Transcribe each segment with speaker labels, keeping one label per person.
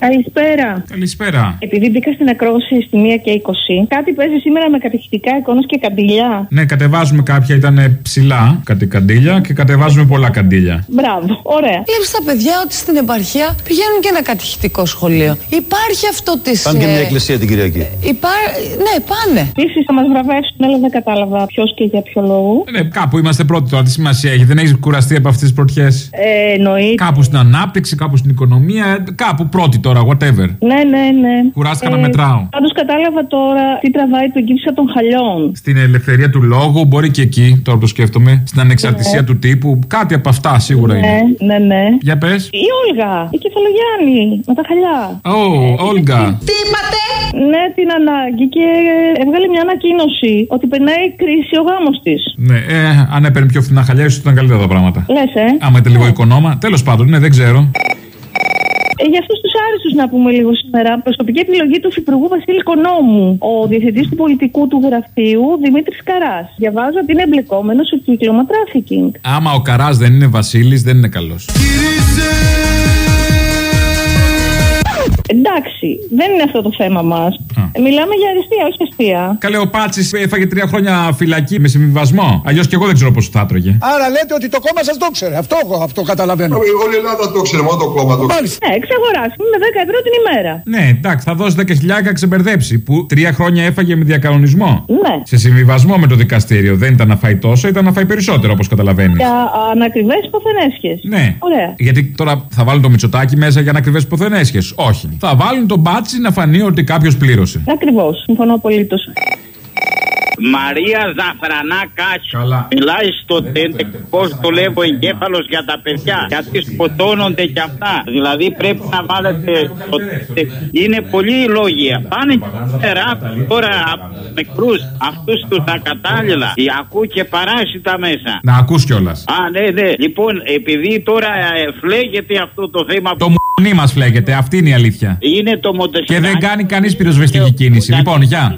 Speaker 1: Καλησπέρα.
Speaker 2: Καλησπέρα.
Speaker 1: Επειδή μπήκα στην ακρόαση στη 1 και 20, κάτι παίζει σήμερα με κατηχητικά εικόνες και καντιλιά.
Speaker 2: Ναι, κατεβάζουμε κάποια, ήταν ψηλά κάτι καντήλια και κατεβάζουμε πολλά καντήλια.
Speaker 1: Μπράβο, ωραία.
Speaker 3: Βλέπεις τα παιδιά ότι στην επαρχία πηγαίνουν και ένα κατηχητικό σχολείο. Υπάρχει αυτό της.
Speaker 4: Πάνε και μια εκκλησία την Κυριακή.
Speaker 3: Υπά... Ναι, πάνε.
Speaker 1: Επίσης θα μας βραβεύσουν, αλλά δεν κατάλαβα ποιος και για ποιο λόγο.
Speaker 2: Ναι, κάπου είμαστε πρώτοι τώρα. Τι σημασία έχει, δεν έχεις κουραστεί από αυτές τις πρωτιές;
Speaker 1: Ε, εννοείται.
Speaker 2: Κάπου στην ανάπτυξη, κάπου στην οικονομία, ε, κάπου πρώτη τώρα, whatever.
Speaker 1: Ναι, ναι, ναι.
Speaker 2: Κουράστηκα να μετράω.
Speaker 1: Πάντως κατάλαβα τώρα τι τραβάει το κύψα των χαλιών.
Speaker 2: Στην ελευθερία του λόγου, μπορεί και εκεί, τώρα που το σκέφτομαι. Στην ανεξαρτησία του τύπου, κάτι από αυτά σίγουρα
Speaker 1: Ναι,
Speaker 2: είναι.
Speaker 1: ναι, ναι.
Speaker 2: Για πες.
Speaker 1: Η Όλγα, η Κεφαλογιάννη, με τα χαλιά.
Speaker 2: Ω, Όλγα.
Speaker 1: Ναι, την ανάγκη και έβγαλε μια ανακοίνωση ότι περνάει κρίση ο γάμος της.
Speaker 2: Ναι, ε, αν έπαιρνε πιο φθηνά χαλιά, ίσως ήταν καλύτερα τα πράγματα.
Speaker 1: Λες, ε.
Speaker 2: Άμα ήταν λίγο οικονόμα. Τέλος πάντων, ναι, δεν ξέρω.
Speaker 1: Ε, για αυτούς τους άριστους να πούμε λίγο σήμερα. Προσωπική επιλογή του Υφυπουργού Βασίλη Κονόμου. Ο διευθυντής του πολιτικού του γραφείου Δημήτρης Καράς. Διαβάζω ότι είναι εμπλεκόμενος σε κύκλωμα τράφικινγκ.
Speaker 2: Άμα ο Καράς δεν είναι Βασίλης, δεν είναι καλός.
Speaker 1: Εντάξει, δεν είναι αυτό το θέμα μας. Μιλάμε για αριστεία, όχι αστεία.
Speaker 2: Καλέ, ο Πάτσης έφαγε τρία χρόνια φυλακή με συμβιβασμό. Αλλιώς και εγώ δεν ξέρω πώ θα έτρωγε.
Speaker 5: Άρα λέτε ότι το κόμμα σας το ξέρει. Αυτό, αυτό καταλαβαίνω.
Speaker 6: Όλη η Ελλάδα το ξέρει, μόνο το κόμμα το ξέρει.
Speaker 5: Μάλιστα.
Speaker 1: Ναι, εξαγοράσουμε με 10 ευρώ την ημέρα.
Speaker 2: Ναι, εντάξει, θα δώσει 10 χιλιάρικα ξεμπερδέψει. Που τρία χρόνια έφαγε με διακανονισμό.
Speaker 1: Ναι.
Speaker 2: Σε συμβιβασμό με το δικαστήριο. Δεν ήταν να φάει τόσο, ήταν να φάει περισσότερο όπως καταλαβαίνεις.
Speaker 1: Για ανακριβές υποθενέσχε.
Speaker 2: Ναι.
Speaker 1: Ωραία.
Speaker 2: Γιατί τώρα θα βάλουν το μυτσοτάκι μέσα για να κρυβέ υποθενέσχε. Όχι. Θα βάλουν τον μπάτσι να φανεί ότι κάποιος πλήρωσε.
Speaker 1: Ακριβώς. Συμφωνώ απολύτως.
Speaker 7: Μαρία Ζαφρανά Κάτσο.
Speaker 2: Καλά.
Speaker 7: Μιλάει στο τέντε πώς δουλεύει ο εγκέφαλος για τα παιδιά. Γιατί σκοτώνονται κι αυτά. Δηλαδή πρέπει να βάλετε. Το... Είναι πολλοί οι λόγοι. Πάνε και πέρα τώρα από νεκρούς αυτούς τους ακατάλληλα. Οι ακού και παράσιτα μέσα.
Speaker 2: Να ακούς κιόλας.
Speaker 7: Α, ναι, ναι. Λοιπόν, επειδή τώρα ε, φλέγεται αυτό το θέμα
Speaker 2: Το μουνί μας φλέγεται, αυτή είναι η αλήθεια.
Speaker 7: είναι το μοντοσυντάκι.
Speaker 2: Και δεν κάνει κανείς πυροσβεστική κίνηση. Λοιπόν, γεια.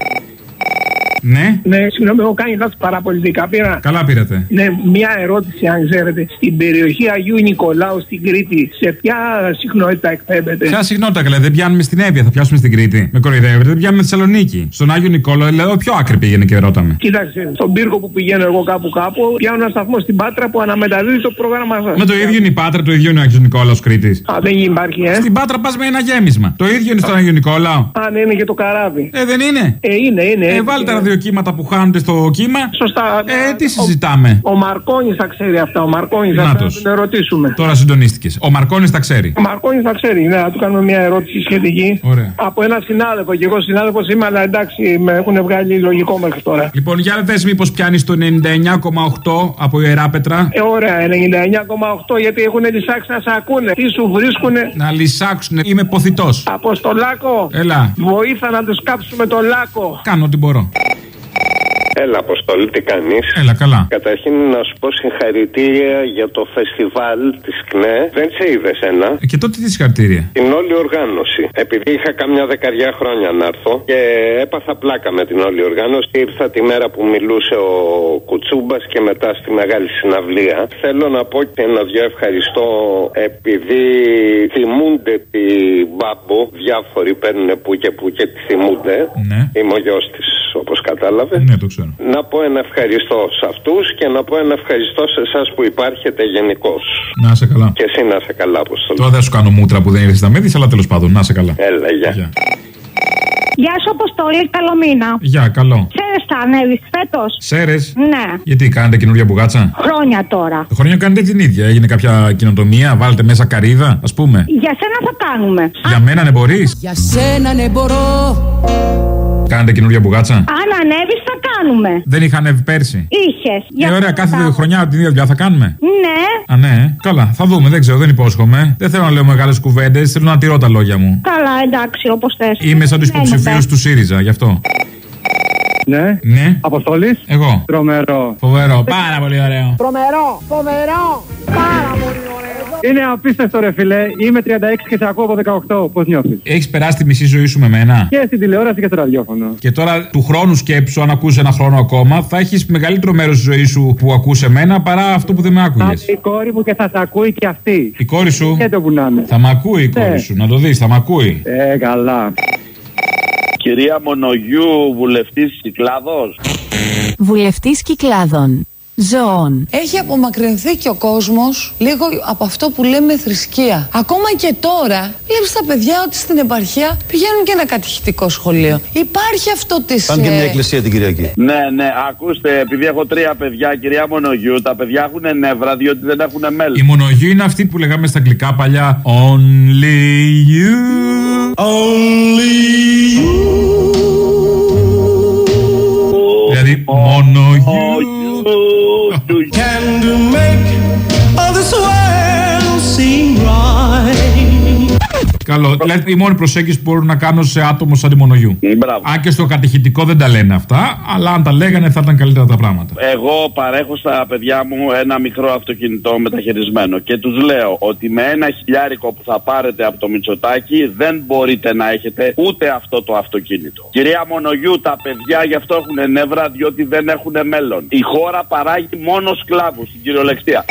Speaker 2: Ναι,
Speaker 8: Ναι, συγγνώμη, έχω κάνει λάθος παραπολιτικά. Πήρα
Speaker 2: καλά πήρατε.
Speaker 8: ναι, μια ερώτηση, αν ξέρετε. Στην περιοχή Αγίου Νικολάου στην Κρήτη, σε ποια συχνότητα εκπέμπεται;
Speaker 2: Ποια συχνότητα καλέ, δεν πιάνουμε στην Εύβοια, θα πιάσουμε στην Κρήτη. Με κοροϊδεύετε, δεν πιάνουμε στη Θεσσαλονίκη. Στον Άγιο Νικόλο, λέω, πιο άκρη πήγαινε και ρώταμε.
Speaker 8: Κοίταξε, στον πύργο που πηγαίνω εγώ κάπου κάπου, πιάνω ένα σταθμό στην Πάτρα που αναμεταδίδει το πρόγραμμα σας.
Speaker 2: Με το ίδιο είναι η Πάτρα, το ίδιο είναι ο Άγιος Νικόλαος Κρήτης.
Speaker 8: Α, δεν υπάρχει, ε;
Speaker 2: Στην Πάτρα πας με ένα γέμισμα. Το ίδιο είναι στον Άγιο Νικόλαο.
Speaker 8: Α, ναι, είναι και το καράβι.
Speaker 2: Ε, δεν είναι;
Speaker 8: Ε, είναι, είναι.
Speaker 2: Ε, βάλτε τα ραδιοκύματα που χάνονται στο κύμα.
Speaker 8: Σωστά.
Speaker 2: Ε, τι συζητάμε;
Speaker 8: Ο, ο Μαρκόνης θα ξέρει αυτά. Ο Μαρκόνης θα
Speaker 2: Νάτος.
Speaker 8: τον ερωτήσουμε.
Speaker 2: Τώρα συντονίστηκες. Ο Μαρκόνης τα ξέρει.
Speaker 8: Ο Μαρκόνης θα ξέρει, ναι, να του κάνουμε μια ερώτηση σχετική.
Speaker 2: Ωραία.
Speaker 8: Από ένα συνάδελφο. Και εγώ συνάδελφος είμαι, αλλά εντάξει, με έχουν βγάλει λογικό μέχρι τώρα.
Speaker 2: Λοιπόν, για δες μήπως πιάνεις το 99,8 από ιεράπετρα.
Speaker 8: Ε, ωραία, 99,8 γιατί έχουν λησάξει να σε ακούνε. Τι σου βρίσκουνε;
Speaker 2: Να λυσάξουν. Είμαι ποθητός.
Speaker 8: Αποστολάκο.
Speaker 2: Έλα.
Speaker 8: Βοήθα να τους κάψουμε το λάκκο.
Speaker 2: Κάνω ό,τι μπορώ.
Speaker 9: Έλα, Αποστολή, τι κάνεις;
Speaker 2: Έλα, καλά.
Speaker 9: Καταρχήν να σου πω συγχαρητήρια για το φεστιβάλ της ΚΝΕ. Δεν σε είδε ένα.
Speaker 2: Ε, Και τότε τι συγχαρητήρια;
Speaker 9: Την όλη οργάνωση. Επειδή είχα καμιά δεκαριά χρόνια να έρθω και έπαθα πλάκα με την όλη οργάνωση, ήρθα τη μέρα που μιλούσε ο Κουτσούμπας και μετά στη μεγάλη συναυλία. Θέλω να πω και ένα δυο ευχαριστώ επειδή θυμούνται τη Μπάμπο. Διάφοροι παίρνουν που και που και τη θυμούνται.
Speaker 2: Ναι.
Speaker 9: Είμαι ο γιος της, όπως κατάλαβε.
Speaker 2: Ναι, το ξέρω.
Speaker 9: Να πω ένα ευχαριστώ σε αυτούς και να πω ένα ευχαριστώ σε εσάς που υπάρχετε γενικώς.
Speaker 2: Να σε καλά.
Speaker 9: Και εσύ να είσαι καλά, Αποστολή.
Speaker 2: Τώρα δεν σου κάνω μούτρα που δεν ήρθες στα μέδη, αλλά τέλος πάντων, να σε καλά.
Speaker 9: Έλα, γεια.
Speaker 2: Γεια.
Speaker 10: Γεια σου, Αποστολή, καλό μήνα.
Speaker 2: Γεια, καλό.
Speaker 10: Ξέρεις τα ανέβει φέτο.
Speaker 2: Σέρε.
Speaker 10: Ναι,
Speaker 2: Γιατί κάνετε καινούργια μπουγάτσα;
Speaker 10: χρόνια τώρα.
Speaker 2: Το χρόνο κάνετε την ίδια. Έγινε κάποια κοινοτομία, βάλετε μέσα καρύδα, ας πούμε;
Speaker 10: Για σένα θα κάνουμε.
Speaker 2: Για μένα ναι μπορείς;
Speaker 3: Για σένα ναι μπορώ.
Speaker 2: Κάνετε καινούργια μπουγάτσα;
Speaker 10: Αν ανέβεις, θα κάνουμε.
Speaker 2: Δεν είχα ανέβει πέρσι.
Speaker 10: Είχες.
Speaker 2: Ε, ωραία, κάθε χρονιά την ίδια δουλειά θα κάνουμε.
Speaker 10: Ναι,
Speaker 2: Α, ναι. Καλά, θα δούμε, δεν ξέρω, δεν υπόσχομαι. Δεν θέλω να λέω μεγάλες κουβέντες, θέλω να τηρώ τα λόγια μου.
Speaker 10: καλά, εντάξει, όπως θες.
Speaker 2: Είμαι σαν τους υποψηφίους του ΣΥΡΙΖΑ, γι' αυτό.
Speaker 8: Ναι.
Speaker 2: Ναι,
Speaker 8: Αποστολή.
Speaker 2: εγώ.
Speaker 8: Τρομερό.
Speaker 2: Φοβερό, πάρα πολύ ωραίο.
Speaker 10: Τρομερό, φοβερό, πάρα πολύ ωραίο.
Speaker 4: Είναι απίστευτο ρε φιλέ. Είμαι 36 και σε ακούω από 18. Πώς νιώθεις;
Speaker 2: Έχεις περάσει τη μισή ζωή σου με μένα;
Speaker 4: Και στην τηλεόραση και στο ραδιόφωνο.
Speaker 2: Και τώρα του χρόνου σκέψου, αν ακούσει ένα χρόνο ακόμα, θα έχεις μεγαλύτερο μέρος της ζωής σου που ακούσε εμένα παρά αυτό που δεν με
Speaker 4: Θα
Speaker 2: άκουγες.
Speaker 4: είναι η κόρη μου και θα σε ακούει και αυτή.
Speaker 2: Η κόρη σου;
Speaker 4: Και το που να είναι.
Speaker 2: θα μ' ακούει η
Speaker 4: Ναι.
Speaker 2: κόρη σου, να το δεις, θα μ' ακούει.
Speaker 4: Ε, καλά.
Speaker 11: Κυρία Μονογιού, βουλευτής Κυκλάδος.
Speaker 12: Βουλευτής Κυκλάδων. Ζώων.
Speaker 3: Έχει απομακρυνθεί και ο κόσμος λίγο από αυτό που λέμε θρησκεία. Ακόμα και τώρα βλέπεις τα παιδιά ότι στην επαρχία πηγαίνουν και ένα κατηχητικό σχολείο. Υπάρχει αυτό της...
Speaker 13: Πάνε και μια
Speaker 3: ε,
Speaker 13: εκκλησία την Κυριακή.
Speaker 11: Ναι, ναι, ακούστε, επειδή έχω τρία παιδιά, κυρία Μονογιού, τα παιδιά έχουν νεύρα διότι δεν έχουν
Speaker 2: Η
Speaker 11: μέλλον.
Speaker 2: μονογή είναι αυτή που λέγαμε στα αγγλικά παλιά. Only you. Only Δηλαδή, μόνο you.
Speaker 14: Can to make all this world seem right.
Speaker 2: Καλό. Δηλαδή, η μόνη προσέγγιση που μπορώ να κάνω σε άτομο σαν τη μονογιού.
Speaker 11: Μπράβο.
Speaker 2: Αν και στο κατηχητικό δεν τα λένε αυτά, αλλά αν τα λέγανε θα ήταν καλύτερα τα πράγματα.
Speaker 11: Εγώ παρέχω στα παιδιά μου ένα μικρό αυτοκινητό μεταχειρισμένο και τους λέω ότι με ένα χιλιάρικο που θα πάρετε από το Μητσοτάκι δεν μπορείτε να έχετε ούτε αυτό το αυτοκίνητο. Κυρία Μονογιού, τα παιδιά γι' αυτό έχουν νεύρα διότι δεν έχουν μέλλον. Η χώρα παράγει μόνο σκλάβους στην κυριολεξία.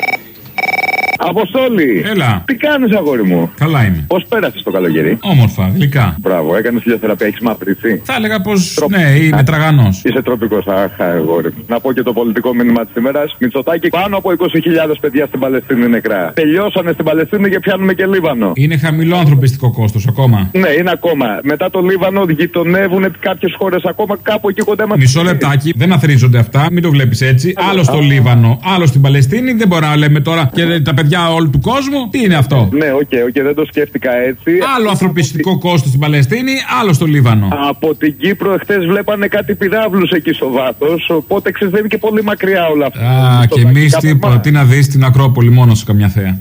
Speaker 15: Αποστόλη!
Speaker 2: Έλα.
Speaker 15: Τι κάνεις, αγόρι μου;
Speaker 2: Καλά είμαι.
Speaker 15: Πώς πέρασες το καλοκαίρι;
Speaker 2: Όμορφα, γλυκά.
Speaker 15: Μπράβο, έκανες φιλιοθεραπεία, έχεις μαυρίσει.
Speaker 2: Θα έλεγα πως ναι, είμαι τραγανός.
Speaker 15: Είσαι τροπικός, αχ, αγόρι. μου. Να πω και το πολιτικό μήνυμα της ημέρας. Μητσοτάκι, πάνω από 20.000 παιδιά στην Παλαιστίνη νεκρά. Τελειώσανε στην Παλαιστίνη και πιάνουμε και Λίβανο.
Speaker 2: Είναι χαμηλό ανθρωπιστικό κόστος ακόμα.
Speaker 15: Ναι, είναι ακόμα. Μετά το Λίβανο γειτονεύουν κάποιες χώρες ακόμα κάπου εκεί κοντά μας.
Speaker 2: Μισό λεπτάκι, δεν αθρίζονται αυτά, μην το βλέπεις έτσι. Άλλο στο Λίβανο, άλλο στην Παλαιστίνη. Δεν μπορούμε να λέμε τώρα και τα παιδιά όλου του κόσμου. Τι είναι αυτό;
Speaker 15: Ναι, OK, OK, δεν το σκέφτηκα έτσι.
Speaker 2: Άλλο ανθρωπιστικό κόστος στην Παλαιστίνη, άλλο στο Λίβανο.
Speaker 15: Από την Κύπρο εχθέ βλέπανε κάτι πυραύλους εκεί στο βάθος. Οπότε ξέρεις, δεν είναι και πολύ μακριά όλα αυτά.
Speaker 2: Α, και εμείς τίποτα. Τι να δεις στην Ακρόπολη μόνος σε καμιά θέα.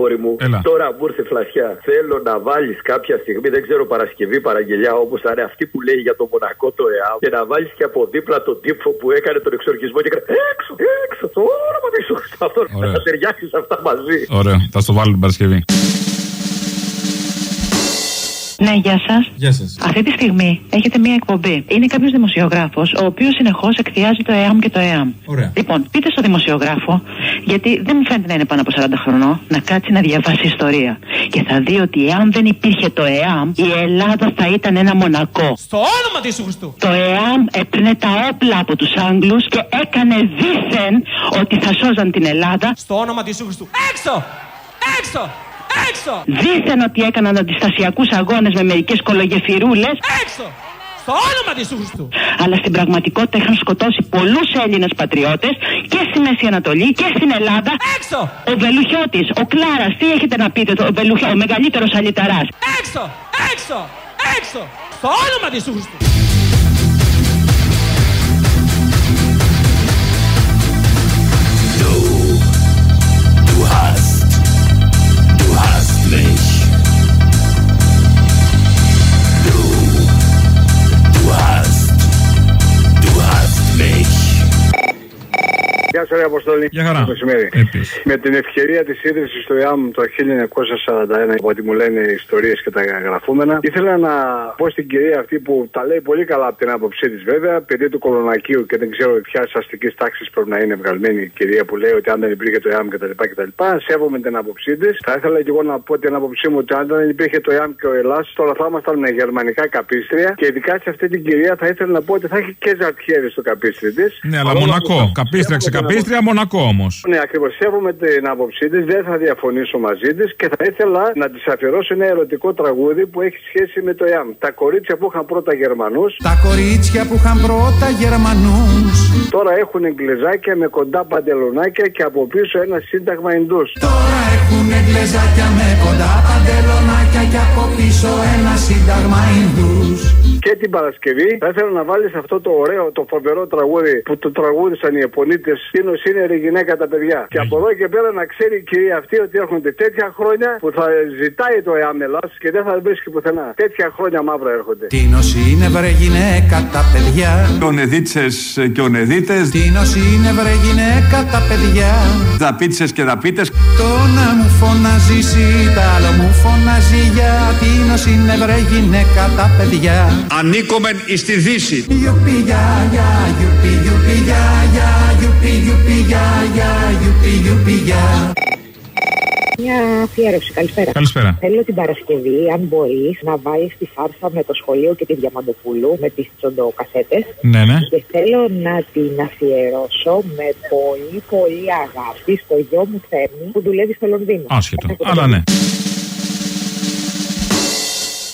Speaker 16: Αγόρι μου,
Speaker 2: Έλα.
Speaker 16: τώρα μου ήρθε φλασιά. Θέλω να βάλεις κάποια στιγμή, δεν ξέρω Παρασκευή, Παραγγελιά, όπως θα είναι αυτή που λέει για το Μονακό το ΕΑΜ, και να βάλεις και από δίπλα τον τύπο που έκανε τον εξορκισμό και έκανε έξω, έξω, το όνομα του Ιησού Χριστού. Αυτό
Speaker 2: Ωραία.
Speaker 16: να ταιριάξεις αυτά μαζί.
Speaker 2: Ωραία, θα στο βάλω την Παρασκευή.
Speaker 17: Ναι, γεια σας.
Speaker 2: Γεια σας.
Speaker 17: Αυτή τη στιγμή έχετε μία εκπομπή. Είναι κάποιος δημοσιογράφος, ο οποίος συνεχώς εκθιάζει το ΕΑΜ και το ΕΑΜ.
Speaker 2: Ωραία.
Speaker 17: Λοιπόν, πείτε στο δημοσιογράφο, γιατί δεν μου φαίνεται να είναι πάνω από 40 χρονών, να κάτσει να διαβάσει ιστορία. Και θα δει ότι εάν δεν υπήρχε το ΕΑΜ, η Ελλάδα θα ήταν ένα μονακό.
Speaker 14: Στο όνομα του Ιησού Χριστού.
Speaker 17: Το ΕΑΜ έπαιρνε τα όπλα από τους Άγγλους και έκανε δήθεν ότι θα σώζαν την Ελλάδα.
Speaker 14: Στο όνομα του Ιησού Χριστού. Έξω! Έξω! Έξω!
Speaker 17: Δήθεν ότι έκαναν αντιστασιακούς αγώνες με μερικές κολογεφυρούλες.
Speaker 14: Έξω! Στο όνομα του Ιησού Χριστού.
Speaker 17: Αλλά στην πραγματικότητα είχαν σκοτώσει πολλούς Έλληνες πατριώτες και στη Μέση Ανατολή και στην Ελλάδα.
Speaker 14: Έξω!
Speaker 17: Ο Βελουχιώτης, ο Κλάρας, τι έχετε να πείτε, το- ο, Βελουχιώ, ο μεγαλύτερος αλυταράς.
Speaker 14: Έξω! Έξω! Έξω! Στο όνομα του Ιησού Χριστού.
Speaker 18: Ρε Αποστολή.
Speaker 2: Γεια χαρά.
Speaker 18: Μεσημέρι.
Speaker 2: Επίσης.
Speaker 18: Με την ευκαιρία της ίδρυσης του ΙΑΜ το 1941, από ό,τι μου λένε οι ιστορίες και τα γραφούμενα, ήθελα να πω στην κυρία αυτή που τα λέει πολύ καλά από την άποψή της βέβαια, παιδί του κολονακίου και δεν ξέρω ποια αστικής τάξης πρέπει να είναι βγαλμένη η κυρία που λέει ότι αν δεν υπήρχε το ΙΑΜ κτλ. κτλ. Σέβομαι την άποψή της. Θα ήθελα και εγώ να πω την άποψή μου ότι αν δεν υπήρχε το ΙΑΜ και ο Ελλάς, τώρα θα ήμασταν με γερμανικά καπίστρια και ειδικά σε αυτή την κυρία θα ήθελα να πω ότι θα έχει και ζαρτιέρι στο καπίστρι της.
Speaker 2: Ναι, αλλά Μονακό. Καπίστρια ξεκαπίστρια, Μονακό όμως.
Speaker 18: Ναι, ακριβώς. Σέβομαι την άποψή της, δεν θα διαφωνήσω μαζί της και θα ήθελα να της αφιερώσω ένα ερωτικό τραγούδι που έχει σχέση με το ΕΑΜ. Τα κορίτσια που είχαν πρώτα Γερμανούς,
Speaker 19: Τα κορίτσια που είχαν πρώτα Γερμανούς
Speaker 18: τώρα έχουν εγκλεζάκια με κοντά παντελονάκια και από πίσω ένα σύνταγμα Ινδούς.
Speaker 19: Τώρα έχουνε γλεζάκια με κοντά παντελονάκια και από πίσω ένα σύνταγμα Ινδούς
Speaker 18: Και την Παρασκευή θα ήθελα να βάλεις αυτό το ωραίο, το φοβερό τραγούδι που το τραγούδισαν οι Ιαπωνίτε. Τι Τι νοσήνερη γυναίκα τα παιδιά. Και από εδώ και πέρα να ξέρει η κυρία αυτή ότι έρχονται τέτοια χρόνια που θα ζητάει το ΕΑΜ Ελλάς και δεν θα βρίσκει πουθενά. Τέτοια χρόνια μαύρα έρχονται.
Speaker 19: Τι είναι βρε γυναίκα τα παιδιά
Speaker 13: Ονεδίτσες και ονεδίτες,
Speaker 19: Τι είναι βρε γυναίκα τα παιδιά
Speaker 13: δαπίτσες και δαπίτες.
Speaker 19: Το να μου φωνάζει εσύ, τ' άλλο μου φωνάζει για Τι είναι βρε γυναίκα τα παιδιά
Speaker 13: Ανήκομεν εις τη Δύση.
Speaker 19: Γιουπι για για, γιουπι γιουπι για για, γιουπι γιουπι για για, γιουπι γιουπι για
Speaker 20: Μια αφιέρωση, καλησπέρα.
Speaker 21: Καλησπέρα.
Speaker 20: Θέλω την Παρασκευή, αν μπορεί, να βάλει τη φάρσα με το σχολείο και τη Διαμαντοπούλου με τι τσοντοκασέτε.
Speaker 21: Ναι, ναι.
Speaker 20: Και θέλω να την αφιερώσω με πολύ πολύ αγάπη στο γιο μου Θέμη που δουλεύει στο Λονδίνο.
Speaker 21: Άσχετο. Αλλά ναι.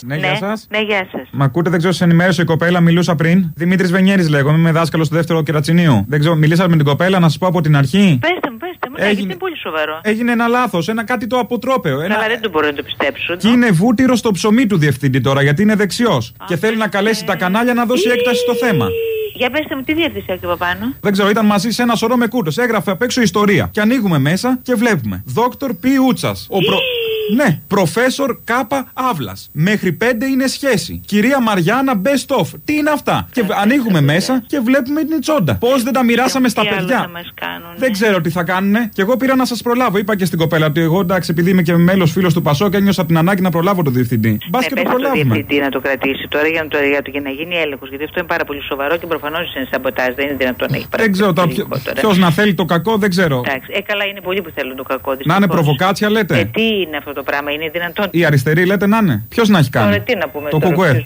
Speaker 21: Ναι, γεια σας.
Speaker 17: Ναι, γεια σας.
Speaker 21: Μ' ακούτε, δεν ξέρω, σε ενημέρωσε η κοπέλα, μιλούσα πριν. Δημήτρης Βενιέρης λέγομαι, είμαι δάσκαλος του δεύτερου κερατσινίου. Δεν ξέρω, μιλήσατε με την κοπέλα, να σας πω από την αρχή.
Speaker 17: Πετε μου, πετε μου, ναι,
Speaker 21: Έγινε-
Speaker 17: γιατί είναι πολύ σοβαρό.
Speaker 21: Έγινε ένα λάθος, ένα κάτι το αποτρόπαιο. Ένα...
Speaker 17: Καλά, δεν το μπορώ να το πιστέψω.
Speaker 21: Και είναι βούτυρο στο ψωμί του διευθυντή τώρα, γιατί είναι δεξιός. Και θέλει να καλέσει τα κανάλια να δώσει έκταση στο θέμα.
Speaker 17: Για πετε μου, τι διεύθυνση έχει από πάνω.
Speaker 21: Δεν ξέρω, ήταν μαζί σε ένα σωρό με κούτο. Έγραφε απ' έξω ιστορία. Και ανοίγουμε μέσα και βλέπουμε. Δόκτωρ Π. Ούτσας. Ο προ... Ναι, προφέσορ Κάπα Αύλας. Μέχρι πέντε είναι σχέση. Κυρία Μαριάννα Best of. Τι είναι αυτά; Και ανοίγουμε μέσα και βλέπουμε την τσόντα. Πώς δεν τα μοιράσαμε στα
Speaker 17: Τι άλλο
Speaker 21: παιδιά;
Speaker 17: θα μας κάνουν.
Speaker 21: Δεν ξέρω τι θα κάνουνε. Και εγώ πήρα να σας προλάβω. Είπα και στην κοπέλα ότι εγώ εντάξει, επειδή είμαι και μέλος φίλος του Πασό και ένιωσα την ανάγκη να προλάβω τον διευθυντή. Μπας
Speaker 17: Ναι,
Speaker 21: και
Speaker 17: πες
Speaker 21: το
Speaker 17: στο
Speaker 21: προλάβουμε.
Speaker 17: διευθυντή να το κρατήσει τώρα για να, το, για, το, για να γίνει έλεγχος. Γιατί αυτό είναι πάρα πολύ σοβαρό και προφανώς είναι σαμποτάζ. Δεν είναι δυνατόν να έχει
Speaker 21: Δεν ξέρω τώρα ποιος να θέλει το κακό, δεν ξέρω.
Speaker 17: Εντάξει, ε, καλά είναι πολλοί που θέλουν το κακό.
Speaker 21: Να είναι
Speaker 17: δυστυχώς.
Speaker 21: προβοκάτσια
Speaker 17: Ε,
Speaker 21: λέτε.
Speaker 17: τι είναι αυτό το πράγμα, είναι δυνατόν.
Speaker 21: Η αριστερή λέτε να είναι. Ποιος να έχει κάνει;
Speaker 17: Τώρα τι να πούμε
Speaker 21: Το
Speaker 17: τώρα,
Speaker 21: κουκουέ.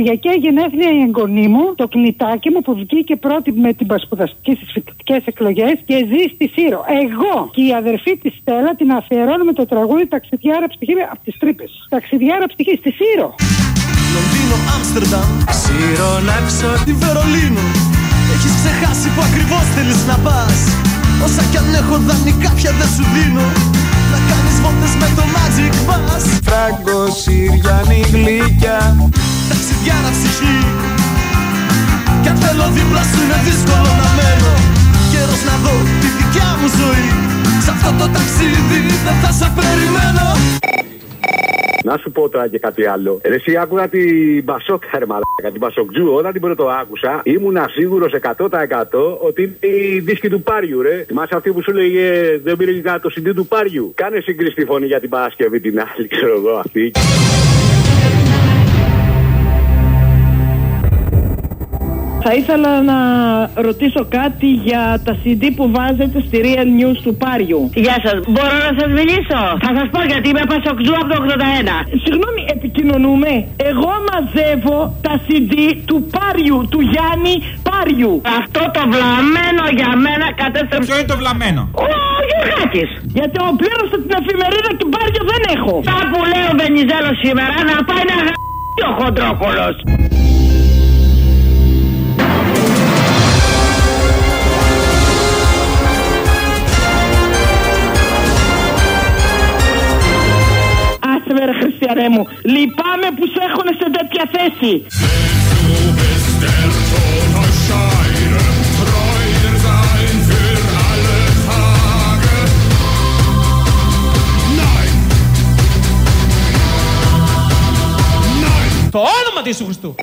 Speaker 3: Κυριακή γενέθλια η εγγονή μου, το κνητάκι μου που βγήκε πρώτη με την πασπουδαστική στις φοιτητικές εκλογές και ζει στη Σύρο. Εγώ και η αδερφή της Στέλλα την αφιερώνουμε το τραγούδι Ταξιδιάρα ψυχή από τις τρύπες. Ταξιδιάρα ψυχή στη Σύρο.
Speaker 4: Λονδίνο, Άμστερνταμ. Σύρο να έξω τη Βερολίνο. Έχεις ξεχάσει που ακριβώς θέλεις να πας. Όσα κι αν έχω δανεικά πια δεν σου δίνω. Να κάνεις βόλτες με το Magic Bus. Φράγκο, Συριανή, γλυκιά Ταξιδιάρα ψυχή Κι αν θέλω δίπλα σου είναι δύσκολο να μένω Καιρός να δω τη δικιά μου ζωή Σ' αυτό το ταξίδι δεν θα σε περιμένω
Speaker 22: Να σου πω τώρα και κάτι άλλο. Ρε, εσύ άκουγα την Μπασόκα, ρε μαλάκα, την Μπασοκτζού. Όταν την πρώτο άκουσα, ήμουνα σίγουρος 100% ότι είναι η δίσκη του Πάριου, ρε. Θυμάσαι αυτή που σου λέγε Δεν πήρε και το CD του Πάριου. Κάνε συγκριστή φωνή για την Παρασκευή την άλλη, ξέρω εγώ αυτή.
Speaker 23: Θα ήθελα να ρωτήσω κάτι για τα CD που βάζετε στη Real News του Πάριου.
Speaker 7: Γεια σας, μπορώ να σας μιλήσω; Θα σας πω γιατί είμαι Πασοκτζού από το 81.
Speaker 23: Συγγνώμη, επικοινωνούμε. Εγώ μαζεύω τα CD του Πάριου, του Γιάννη Πάριου.
Speaker 7: Αυτό το βλαμμένο για μένα κατέστρεψε.
Speaker 21: Ποιο είναι το βλαμμένο;
Speaker 7: Ο Γιωργάκης.
Speaker 23: Γιατί ο πλήρωσα την εφημερίδα και Πάριο δεν έχω.
Speaker 7: Τα που λέει ο Βενιζέλος σήμερα να πάει να γαμπήσει ο Χοντρόπολο.
Speaker 23: Χριστιανέ μου. Λυπάμαι που σε έχουν σε τέτοια θέση.
Speaker 14: Το όνομα του Ιησού Χριστού.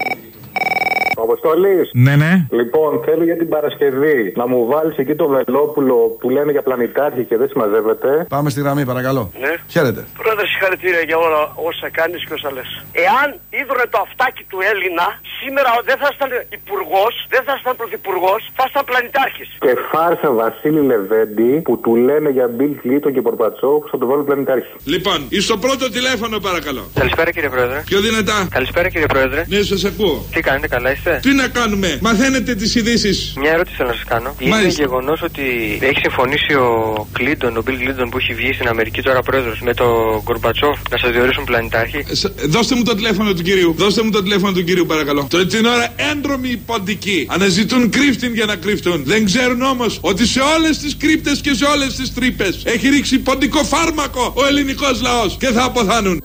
Speaker 22: Αποστολή.
Speaker 21: Ναι, ναι.
Speaker 22: Λοιπόν, θέλω για την Παρασκευή να μου βάλεις εκεί το Βελόπουλο που λένε για πλανητάρχη και δεν συμμαζεύεται.
Speaker 6: Πάμε στη γραμμή, παρακαλώ.
Speaker 16: Ναι.
Speaker 6: Χαίρετε.
Speaker 16: Πρόεδρε, συγχαρητήρια για όλα όσα κάνεις και όσα λες. Εάν είδωρε το αυτάκι του Έλληνα, σήμερα δεν θα ήταν υπουργός, δεν θα ήταν πρωθυπουργός, θα ήταν πλανητάρχης.
Speaker 22: Και φάρσα Βασίλη Λεβέντη που του λένε για Μπιλ Κλίτον και Πορπατσόφ θα το βάλουν πλανητάρχη.
Speaker 13: Λοιπόν, εις το πρώτο τηλέφωνο παρακαλώ.
Speaker 24: Καλησπέρα κύριε Πρόεδρε.
Speaker 13: Πιο δυνατά.
Speaker 24: Καλησπέρα κύριε Πρόεδρε.
Speaker 13: Ναι, σας ακούω.
Speaker 24: Τι κάνετε, καλά είστε;
Speaker 13: Τι να κάνουμε. Μαθαίνετε τις ειδήσεις.
Speaker 24: Μια ερώτηση θέλω να σας κάνω. Είναι
Speaker 13: Μάλιστα.
Speaker 24: γεγονός ότι έχει συμφωνήσει ο Κλίντον, ο Μπιλ Κλίντον που έχει βγει στην Αμερική τώρα πρόεδρος με τον Γκορμπατσόφ να σας διορίσουν πλανητάρχη;
Speaker 13: Δώστε μου το τηλέφωνο του κυρίου. Δώστε μου το τηλέφωνο του κυρίου, παρακαλώ. Τώρα την ώρα έντρομοι ποντικοί αναζητούν κρύφτην για να κρύφτουν. Δεν ξέρουν όμως ότι σε όλες τις κρύπτες και σε όλες τις τρύπες έχει ρίξει ποντικό φάρμακο ο ελληνικός λαός και θα αποθάνουν.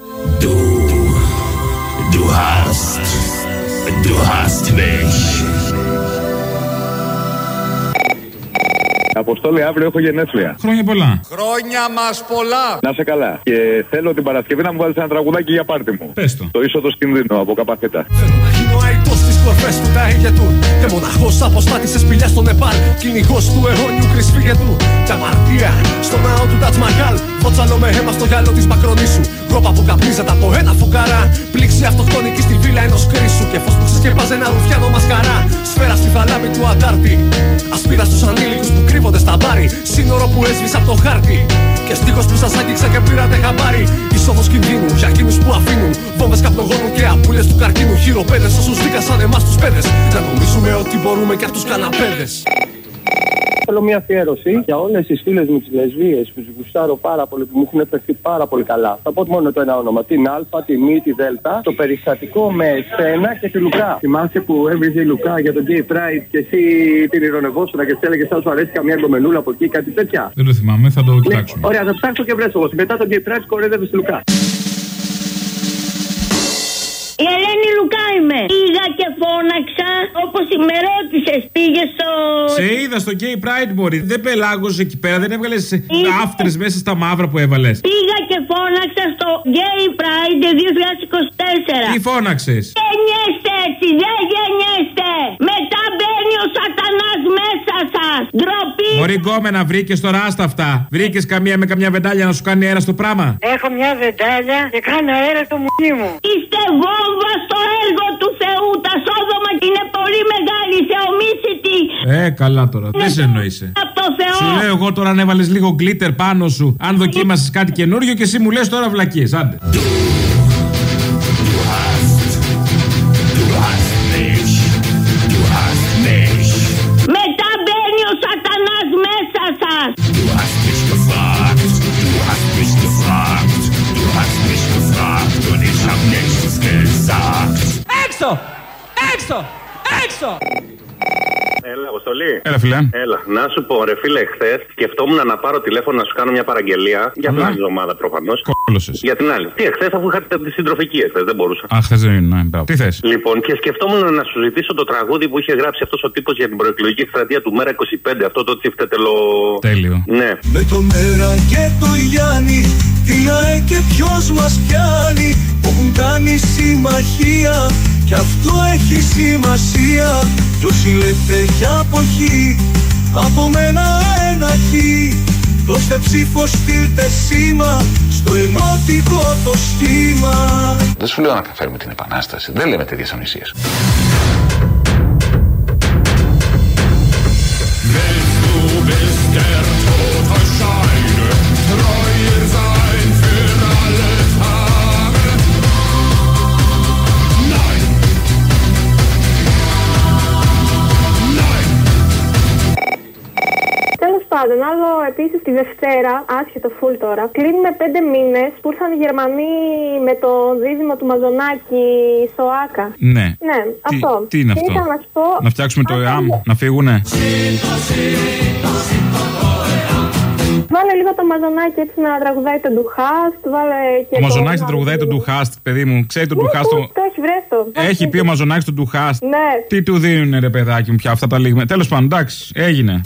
Speaker 25: Du hast. Du hast mich.
Speaker 15: Αποστόλη, αύριο έχω γενέθλια.
Speaker 2: Χρόνια πολλά.
Speaker 5: Χρόνια μας πολλά.
Speaker 15: Να σε καλά. Και θέλω την Παρασκευή να μου βάλεις ένα τραγουδάκι για πάρτι μου.
Speaker 2: Πες το.
Speaker 15: Το είσοδος κινδύνου από καπαθέτα.
Speaker 26: Γίνω αητός στις κορφές του. Τα ηγετούν Και μοναχός αποστάτη σε σπηλιά στο Νεπάλ. Κυνηγός του αιώνιου κρυσφύγετου Κι αμαρτία στο ναό του Τατς Μαχάλ. Φωτσαλό με αίμα στο γυαλό της Μακρονήσου Ρόπα που καπνίζεται από ένα φουκαρά. Πλήξη αυτοκτονική στη βίλα ενός κρίσου. Και φως που ξεσκεπάζει ένα ρουφιάνο μασκαρά. Σφαίρα στη θαλάμη του Αντάρτη. Ασπίδα στους ανήλικους που κρύβονται στα μπάρι. Σύνορο που έσβησε από το χάρτη. Και στίχος που σας άγγιξα και πήρατε χαμπάρι. Είσοδος κινδύνου για εκείνους που αφήνουν. Βόμβες καπνογόνου και απούλες του καρκίνου Χειροπέδες όσους δίκασαν εμάς τους πέδες Να νομίζουμε ότι μπορούμε και αυτούς καναπέδες
Speaker 27: Θέλω μια αφιέρωση για όλες τις φίλες μου τις λεσβείε που τις γουστάρω πάρα πολύ, που μου έχουν φερθεί πάρα πολύ καλά. Θα πω μόνο το ένα όνομα. Την Α, τη Μ, τη Δ. Το περιστατικό με εσένα και τη Λουκά. Θυμάσαι που έβριζε η Λουκά για τον Gay Pride και εσύ την ηρωνευόσουν και τη έλεγε σου αρέσει καμιά γκομενούλα από εκεί, κάτι τέτοια.
Speaker 2: Δεν το θυμάμαι, θα το κοιτάξουμε.
Speaker 27: Ωραία, θα ψάξω και βρέσω εγώ. Μετά τον Gay Pride κορέδευε στη Λουκά.
Speaker 28: Η Ελένη Λουκά είμαι. Πήγα και φώναξα όπως με ρώτησε. Πήγες στο.
Speaker 2: Σε είδα στο Gay Pride μπορεί. Δεν πελάγωσε εκεί πέρα, δεν έβγαλες άφτρες μέσα στα μαύρα που έβαλες.
Speaker 28: Πήγα και φώναξα στο Gay Pride 2024.
Speaker 2: Τι φώναξες;
Speaker 28: Γενιέστε έτσι, δεν γενιέστε. Μετά μπαίνει ο σατανάς μέσα σας. Ντροπή.
Speaker 2: Μωρή γκόμενα, βρήκες τώρα άστα αυτά. Βρήκες καμία με καμιά βεντάλια να σου κάνει αέρα στο πράμα;
Speaker 28: Έχω μια βεντάλια και κάνω αέρα στο μουνί μου. Είστε βόμβα στο έργο του Θεού. Τα σόδομα είναι πολύ μεγάλη, θεομίσιτη.
Speaker 2: Ε, καλά τώρα. Δεν σε εννοείσαι.
Speaker 28: Από το Θεό.
Speaker 2: Σου λέω εγώ τώρα αν έβαλες λίγο γκλίτερ πάνω σου, αν δοκίμασες κάτι καινούριο και εσύ μου λες τώρα βλακίες. Άντε.
Speaker 14: Έξω! Έξω!
Speaker 16: Έλα, Αποστολή.
Speaker 2: Έλα, φιλέ.
Speaker 16: Έλα, να σου πω, ρε φίλε, χθες σκεφτόμουν να πάρω τηλέφωνο να σου κάνω μια παραγγελία. Για την άλλη εβδομάδα προφανώς.
Speaker 2: Κόλωσες.
Speaker 16: Για την άλλη. Τι, εχθέ αφού είχατε τη συντροφική εχθέ, δεν μπορούσα.
Speaker 2: Αχ, δεν είναι, ναι, μπράβο. Τι θες;
Speaker 16: Λοιπόν, και σκεφτόμουν να σου ζητήσω το τραγούδι που είχε γράψει αυτός ο τύπος για την προεκλογική εκστρατεία του Μέρα 25. Αυτό το τσιφτετελο.
Speaker 2: Τέλειο.
Speaker 16: Ναι.
Speaker 26: Με το μέρα και το Γιάννη Τι ΑΕ και ποιος μας πιάνει Που έχουν κάνει συμμαχία Κι αυτό έχει σημασία Ποιος είναι για αποχή; Από μένα ένα χι Δώστε ψήφο στείλτε σήμα Στο ενωτικό το σχήμα
Speaker 22: Δεν σου λέω να φέρουμε την επανάσταση. Δεν λέμε τέτοιες ανοησίες.
Speaker 29: Πάντων, άλλο επίσης τη Δευτέρα, άσχετο φουλ τώρα, κλείνουμε πέντε μήνες που ήρθαν οι Γερμανοί με το δίδυμο του Μαζονάκη στο ΑΚΑ.
Speaker 2: Ναι.
Speaker 29: Ναι, αυτό.
Speaker 2: τι είναι
Speaker 29: Και
Speaker 2: αυτό;
Speaker 29: ήθελα να σου πω.
Speaker 2: Να φτιάξουμε το ΕΑΜ, να φύγουνε;
Speaker 29: Βάλε λίγο το Μαζονάκη έτσι να τραγουδάει τον Ντουχάστ. Βάλε και.
Speaker 2: Ο
Speaker 29: το-
Speaker 2: Μαζονάκης θα τραγουδάει τον Ντουχάστ, παιδί μου. Ξέρει τον
Speaker 29: Ναι,
Speaker 2: Ντουχάστ.
Speaker 29: το-
Speaker 2: το-
Speaker 29: Το έχει βρέστο.
Speaker 2: Έχει πει ο Μαζονάκης τον Ντουχάστ.
Speaker 29: Ναι.
Speaker 2: Τι του δίνουνε ρε παιδάκι μου πια αυτά τα λίγα. Τέλος πάντων, εντάξει, έγινε.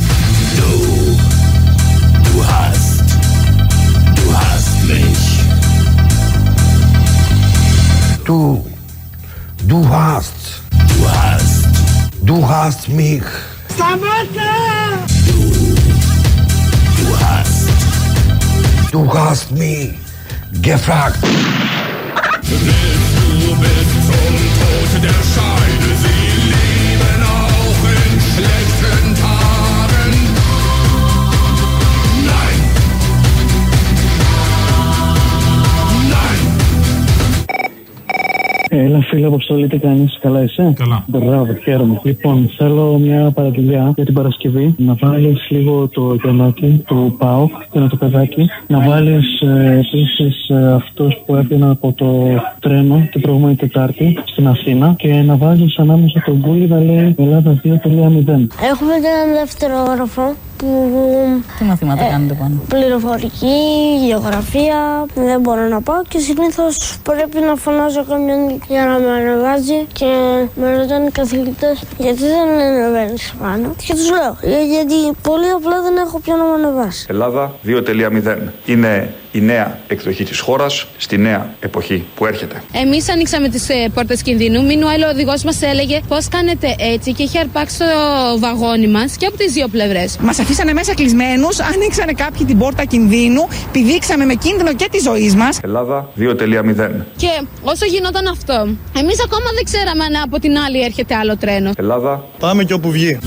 Speaker 25: du. Du hast.
Speaker 5: Du hast.
Speaker 25: Du hast
Speaker 5: mich.
Speaker 29: Samantha!
Speaker 25: Du. Du hast.
Speaker 5: Du hast mich gefragt.
Speaker 25: Du bis zum Tod der Scheide, sie lebt.
Speaker 30: Έλα, φίλε Αποστολή, τι κάνεις, καλά είσαι;
Speaker 2: Καλά.
Speaker 30: Μπράβο, χαίρομαι. Λοιπόν, θέλω μια παραγγελιά για την Παρασκευή. Να βάλεις λίγο το γελάκι του ΠΑΟΚ και να το παιδάκι. Να βάλεις ε, επίσης ε, αυτός που έπαιρνε από το τρένο την προηγούμενη Τετάρτη στην Αθήνα και να βάλει ανάμεσα τον Γκούλι να λέει Ελλάδα 2.0.
Speaker 31: Έχουμε και έναν δεύτερο όροφο που.
Speaker 32: Τι μαθήματα κάνετε πάνω;
Speaker 31: Πληροφορική, γεωγραφία, δεν μπορώ να πάω και συνήθως πρέπει να φωνάζω κάποιον για να με ανεβάζει και με ρωτάνε οι καθηγητές γιατί δεν ανεβαίνεις πάνω; Και τους λέω «Ε, γιατί πολύ απλά δεν έχω πια να με ανεβάσει.
Speaker 33: Ελλάδα 2.0 είναι η νέα εκδοχή της χώρας στη νέα εποχή που έρχεται.
Speaker 34: Εμείς ανοίξαμε τις ε, πόρτες κινδύνου. Μινουέλ, ο οδηγός μας έλεγε πώς κάνετε έτσι και είχε αρπάξει το βαγόνι μας και από τις δύο πλευρές.
Speaker 35: Μας αφήσανε μέσα κλεισμένους, ανοίξανε κάποιοι την πόρτα κινδύνου, πηδήξαμε με κίνδυνο και της ζωής μας.
Speaker 33: Ελλάδα 2.0
Speaker 34: Και όσο γινόταν αυτό, εμείς ακόμα δεν ξέραμε αν από την άλλη έρχεται άλλο τρένο.
Speaker 33: Ελλάδα
Speaker 36: Πάμε και όπου βγει.